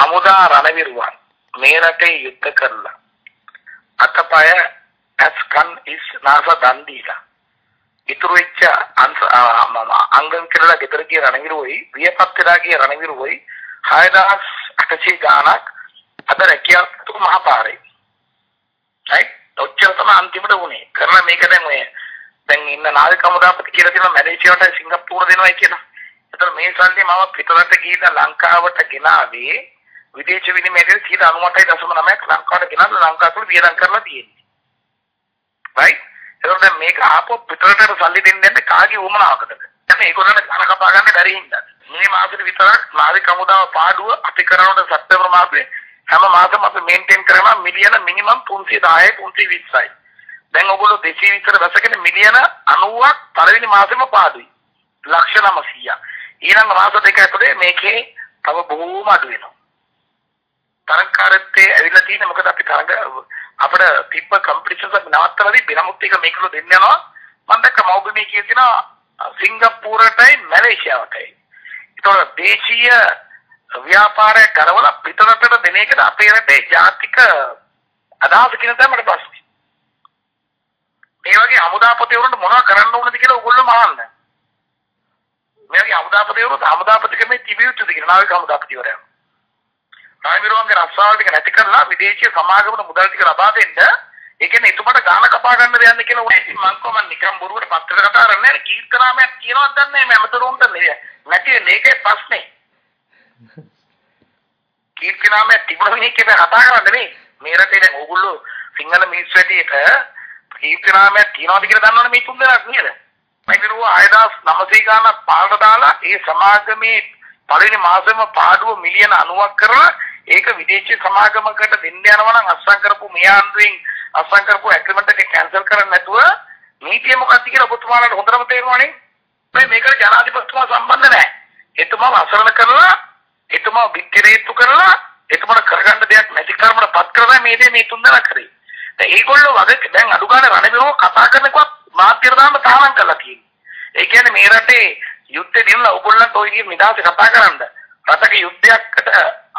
හමුදා රණවිරුවන් මේ රටේ යුද්ධ කරලා අතපය ඇස්කන් ඉස් නාස දන් දීලා ඉතුරු වෙච්ච අංගම් කියලා ගෙදර ගිය රණවිරුවයි වියපත් වෙලා ගිය රණවිරුවයි 6800 ගාණක් අද රැකියාව මහපාරේ. right? ඔච්චර තමයි අන්තිමට වුණේ. කරලා මේක දැන් ඔය දැන් ඉන්න නාවික හමුදාපති කියලා තියෙනවා මැලේසියාවට සිංගප්පූර දෙනවා කියලා. ඒතර මේ සල්ලි මම පිටරට ගිහිල්ලා ලංකාවට ගෙනාවේ විදේශ විනිමයේදී 98.9ක් ලංකාවට ගෙනල්ලා ලංකාව තුළ වියදම් කරලා තියෙන්නේ. right? ඒතර දැන් මේක ආපහු පිටරටට සල්ලි දෙන්න යන්නේ කාගේ උවමනාවකටද? දැන් ඒගොල්ලන්ට කන කපා ගන්න බැරි හින්දා. මේ මාසෙට විතරක් නාවික හමුදාව පාඩුව අපි කරනකොට සැප්තැම්බර් මාසෙ හැම මාසෙම අපි මේන්ටේන් කරනවා මිලියන මිනිමම් 310යි 320යි. දැන් ඔයගොල්ලෝ 200 විතර වැසගෙන මිලියන 90ක් පළවෙනි මාසෙම පාඩුයි. ලක්ෂ 900. ඊළඟ මාස දෙක ඇතුලේ මේකේ තව බොහෝම අඩු වෙනවා. තරංකාරත්තේ ඇවිල්ලා තියෙන මොකද අපි තරංග අපිට තිබ්බ කම්පිටිෂන්ස් අපි නවත්තලාදී බිනමුත් එක මේකලු දෙන්න යනවා. මම දැක්ක මෞබිමේ කිය තියෙනවා සිංගප්පූරටයි මැලේසියාවටයි. ඒතකොට දේශීය ව්‍යාපාරය කරවලා පිටරටට දෙන එකට අපේ රටේ ජාතික අදහස කියන තමයි මට ප්‍රශ්නේ. මේ වගේ හමුදාපතිවරුන්ට මොනව කරන්න ඕනද කියලා ඕගොල්ලෝ මහන්න. මේ වගේ හමුදාපතිවරු හමුදාපතිකමේ තිබිය යුතුද කියලා නාවික හමුදාපතිවරයා. රාමිරුවන්ගේ රස්සාවල් ටික නැති කරලා විදේශීය සමාගමන මුදල් ටික ලබා දෙන්න. ඒ කියන්නේ එතුමට ගාන කපා ගන්න දෙයක් කියලා උනේ. ඉතින් මං කොහොමද නිකම් බොරුවට පත්‍ර කතා කරන්නේ? නැහැ කීර්තනාමයක් කියනවත් දන්නේ නැහැ මමතරුන්ට නැති මේකේ ප්‍රශ්නේ. කීර්තනාමයක් තිබුණා මේක කතා කරන්නේ නෙමෙයි. මේ රටේ දැන් ඕගොල්ලෝ සිංහල මිනිස්සු ඇටියට කීර්තනාමයක් තියනවාද කියලා දන්නවනේ මේ තුන් දෙනාක් නේද? මම කිව්වා 6900 ගානක් පාරට දාලා ඒ සමාගමේ පළවෙනි මාසෙම පාඩුව මිලියන 90ක් කරලා ඒක විදේශීය සමාගමකට දෙන්න යනවා නම් අස්සම් කරපු මෙයාන්දුවෙන් අස්සම් කරපු ඇග්‍රීමන්ට් එක කැන්සල් කරන්න නැතුව නීතිය මොකක්ද කියලා ඔබතුමාලාට හොඳටම තේරෙනවනේ. මේ මේකට ජනාධිපතිතුමා සම්බන්ධ නැහැ. එතුමාව අසරණ කරලා එතුමාව විත්තිරේතු කරලා එතුමාට කරගන්න දෙයක් නැති කර්මකට පත් කරලා මේ දේ මේ තුන් දෙනා කරේ. දැන් ඒගොල්ලෝ වගේ දැන් අඩු ගන්න රණවිරෝ කතා කරනකොට මාධ්‍යර දාන්න තාලම් කරලා තියෙනවා. ඒ කියන්නේ මේ රටේ යුද්ධේ දිනලා ඕගොල්ලන්ට ඔය කියන නිදාසේ කතා කරන්න. රටක යුද්ධයකට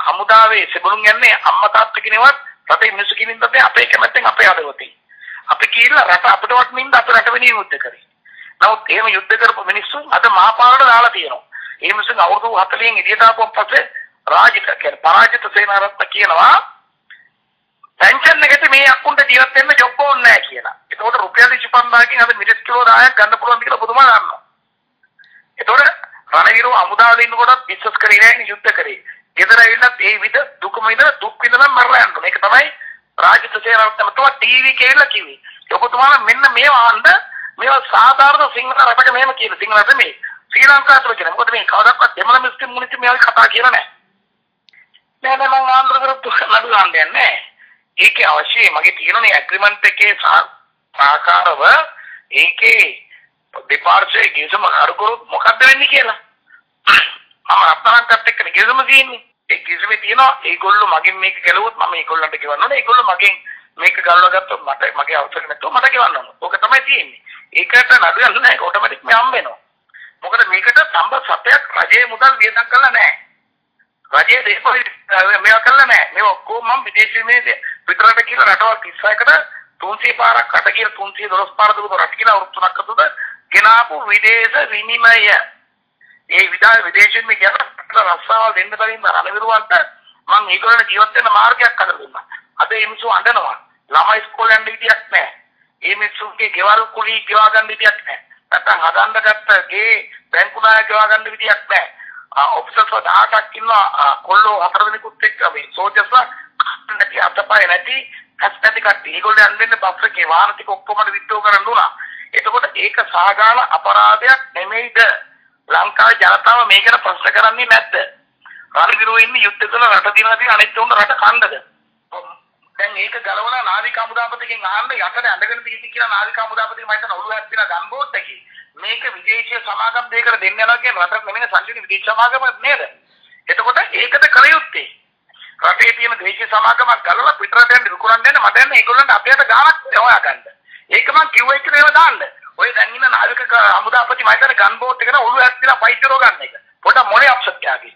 හමුදාවේ සෙබළුන් යන්නේ අම්මා තාත්තා කෙනෙවත් රටේ මිනිස්සු කිනින්ද අපේ කැමැත්තෙන් අපේ හදවතින්. අපි කියලා රට අපිට වටනින්ද අපේ රට වෙනුවෙන් යුද්ධ කරේ. නමුත් එහෙම යුද්ධ කරපු මිනිස්සු අද මහපාරට දාලා තියෙනවා. ඒ මිනිස්සු අවුරුදු 40න් එළියට ආපුවන් පස්සේ රාජිත කියන්නේ පරාජිත සේනාරත්න කියනවා පෙන්ෂන් එකට මේ අක්කුන්ට ජීවත් වෙන්න ජොබ් ඕනේ නැහැ කියලා. ඒතකොට රුපියල් 25000කින් අද මිරිස් කිලෝ 10ක් ගන්න පුළුවන් කියලා පුදුමා ගන්නවා. ඒතකොට රණවිරු අමුදාවල ඉන්නකොට බිස්නස් කරේ නැහැ යුද්ධ කරේ. ගෙදර ඇවිල්ලා ඒ විද දුකම විඳ දුක් විඳලා මරලා යනවා. මේක තමයි රාජිත සේනාරත්නතුමා ටීවී කියලා කිව්වේ. ඔබතුමාලා මෙන්න මේවා අහන්න මේවා සාධාරණ සිංහල රටක මෙහෙම කියන සිංහල නෙමෙයි. ශ්‍රී ලංකාවට කියන. මොකද මේ කවදාවත් දෙමළ මුස්ලිම් මිනිස්සු මේවා කතා කියලා නැහැ. නෑ නෑ මම ආන්දර කරපු නඩු ගන්න යන්නේ නැහැ. ඒකේ අවශ්‍යයි මගේ තියෙනනේ ඇග්‍රීමන්ට් එකේ සාකාරව ඒකේ දෙපාර්ශ්වයේ ගිවිසුම අරකරොත් මොකද්ද වෙන්නේ කියලා. මම රත්තරන්කත් එක්ක ගිවිසුම තියෙන්නේ. ඒ ගිවිසුමේ තියෙනවා ඒගොල්ලෝ මගෙන් මේක කළොත් මම ඒගොල්ලන්ට ගෙවන්න ඕනේ. ඒගොල්ලෝ මගෙන් මේක ගල්වා ගත්තොත් මට මගේ අවසර නැතුව මට ගෙවන්න ඕනේ. ඕක තමයි තියෙන්නේ. ඒකට නඩු යන්න නැහැ. ඔටෝමැටික් මේ හම්බ වෙනවා. මොකද මේකට සම්බ සත්‍යයක් රජයේ මුදල් වියදම් කරලා නැහැ. රජයේ දේපොළ මේවා කරලා නැහැ. මේ ඔක්කොම මම විදේශීය මේ පිටරට කියලා රටවල් 36කට 300 පාරක් රට කියලා 312 පාර දුක රට කියලා අවුරුදු තුනක් අතුද ගෙනාපු විදේශ විනිමය. ඒ විදා විදේශයෙන් මේ කියන රස්සාවල් දෙන්න බැරිම රණවිරුවන්ට මම ඒගොල්ලන් ජීවත් වෙන්න මාර්ගයක් හදලා දුන්නා. අද මේ මිනිස්සු අඬනවා. ළමයි ඉස්කෝලේ යන්න විදියක් නැහැ. මේ මිනිස්සුන්ගේ ගෙවල් කුලී ගෙවා ගන්න විදියක් නැහැ. නැත්තම් හදන්න ගත්ත ගේ බැංකු ණය ගෙවා ගන්න විදියක් නැහැ. ඔෆිසර්ස් 18ක් ඉන්නවා කොල්ලෝ හතර දෙනෙකුත් එක්ක මේ සෝජස්ලා නැති අතපය නැති ඇස් නැති කට්ටිය. ඒගොල්ලෝ යන්නේ බස් එකේ වාහන ටික ඔක්කොම විත්තු කරන්න උනා. එතකොට ඒක සාගාල අපරාධයක් නෙමෙයිද? ලංකාවේ ජනතාව මේක ගැන ප්‍රශ්න කරන්නේ නැද්ද? රණවිරුව ඉන්නේ යුද්ධ කරන රට දිනලා තියෙන අනිත් උන්ට රට කණ්ඩද? දැන් ඒක ගලවලා නාවික හමුදාපතිගෙන් අහන්න යටට ඇඳගෙන තියෙන්නේ කියලා නාවික හමුදාපතිගෙන් මම හිතන ඔළුව ඇස්තිලා ගන්බෝට් එකේ. මේක විදේශීය සමාගම් දෙකකට දෙන්න යනවා කියන රටක් නෙමෙයි සංජීවනි විදේශ සමාගමක් නේද? එතකොට ඒකද කල යුත්තේ. රටේ තියෙන දේශීය සමාගමක් ගලවලා පිටරට යන්න විකුණන්න යන්න මට යන්න ඒගොල්ලන්ට අපේට ගාණක් හොයාගන්න. ඒක මං කිව්වා කියලා ඒව දාන්න. ඔය දැන් ඉන්න නාවික හමුදාපති මම හිතන්නේ ගන්බෝට් එකට ඔළුව ඇස්තිලා ෆයිටරෝ ගන්න එක. පොඩ මොලේ අප්සෙට් යාගේ.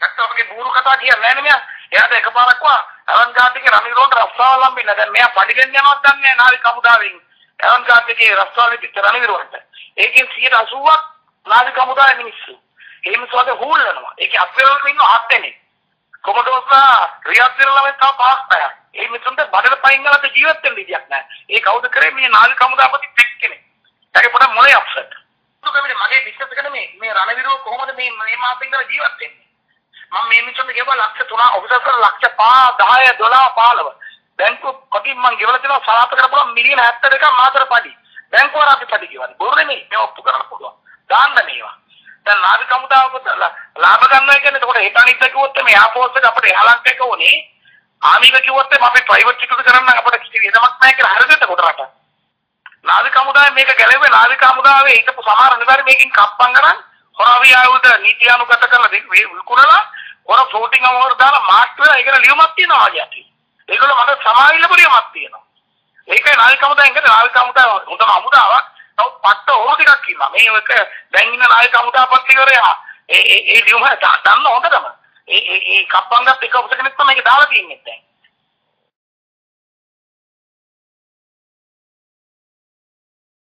නැත්තම් බూరు කතා කියන්නේ නැහැ නේ මෙයා. එයාට එකපාරක් වා අවන්ගාඩ් එකේ රනිරෝන්ට රස්සාව ලම්බෙන්න. දැන් මෙයා පඩිගෙන යනවත් දන්නේ නැහැ නාවික හමුදාවෙන්. අවන්ගාඩ් එකේ රස්සාව පිට රනිරෝන්ට. ඒකෙන් 80ක් නාවික හමුදාවේ මිනිස්සු. ඒ මිනිස්සුන්ට හූල්ලනවා. ඒකේ අපේවල ඉන්න හත් දෙනෙක්. කොමඩෝස්ලා රියත් දිරලම තව පහක් පහක්. ඒ මිනිස්සුන්ට බඩට පයින් ගලට ජීවත් වෙන්න විදියක් නැහැ. ඒ කවුද කරේ මේ නාවික හමුදාපති එක්කෙනෙක්. ඒකේ පොඩ මොලේ අප්සෙට්. දුකමිට මගේ බිස්නස් එකනේ මේ මේ රණවිරුව කොහොමද මේ මේ මාසෙන් ඉඳලා ජීවත් වෙන්නේ? මම මේ මිනිස්සුන්ට ගෙවුවා ලක්ෂ 3 ඔෆිසර්ස් වල ලක්ෂ 5 10 12 15 බැංකුව කොටින් මං ගෙවලා තියෙනවා සලාප කරපුවා මිලියන 72ක් මාතර පඩි. බැංකුව රාපි පඩි ගෙවන්නේ. බොරු නෙමෙයි. මේ ඔප්පු කරන්න පුළුවන්. දාන්න මේවා. දැන් නාවික හමුදාවකට ලාභ ගන්නවා කියන්නේ එතකොට හිතානිට කිව්වොත් මේ එයාපෝස්ට් එක අපිට එහලක් එක උනේ ආමික කිව්වොත් අපි ප්‍රයිවට් සිකියුරිටි කරන්න අපිට කිසි වෙනමක් නැහැ කියලා හරිද එතකොට රට. නාවික හමුදාවේ මේක ගැලවෙන්නේ නාවික හමුදාවේ හිටපු සමහර නිලධාරි මේකෙන් කප්පම් කරන් හොරාවිය ආයුධ නීතියානුගත කරලා විකුණලා හොර ෆ්ලෝටිං අවවර දාලා මාස්ටර් ඒකට ලියුමක් තියනවා යටි. ඒගොල්ලෝ මට සමාවිල්ලපු ලියුමක් තියෙනවා. ඒකයි නාවික හමුදාවෙන් කියන්නේ නාවික හමුදාව හොඳම හමුදාවක්. තව පට්ට හොර ටිකක් ඉන්නවා. මේ එක දැන් ඉන්න නාවික හමුදාපතිවරයා ඒ ඒ ඒ ලියුම දන්න හොඳටම. ඒ ඒ ඒ කප්පම් ගත්ත එක ඔෆිසර් කෙනෙක් තමයි ඒක දාලා තියන්නේ දැන්.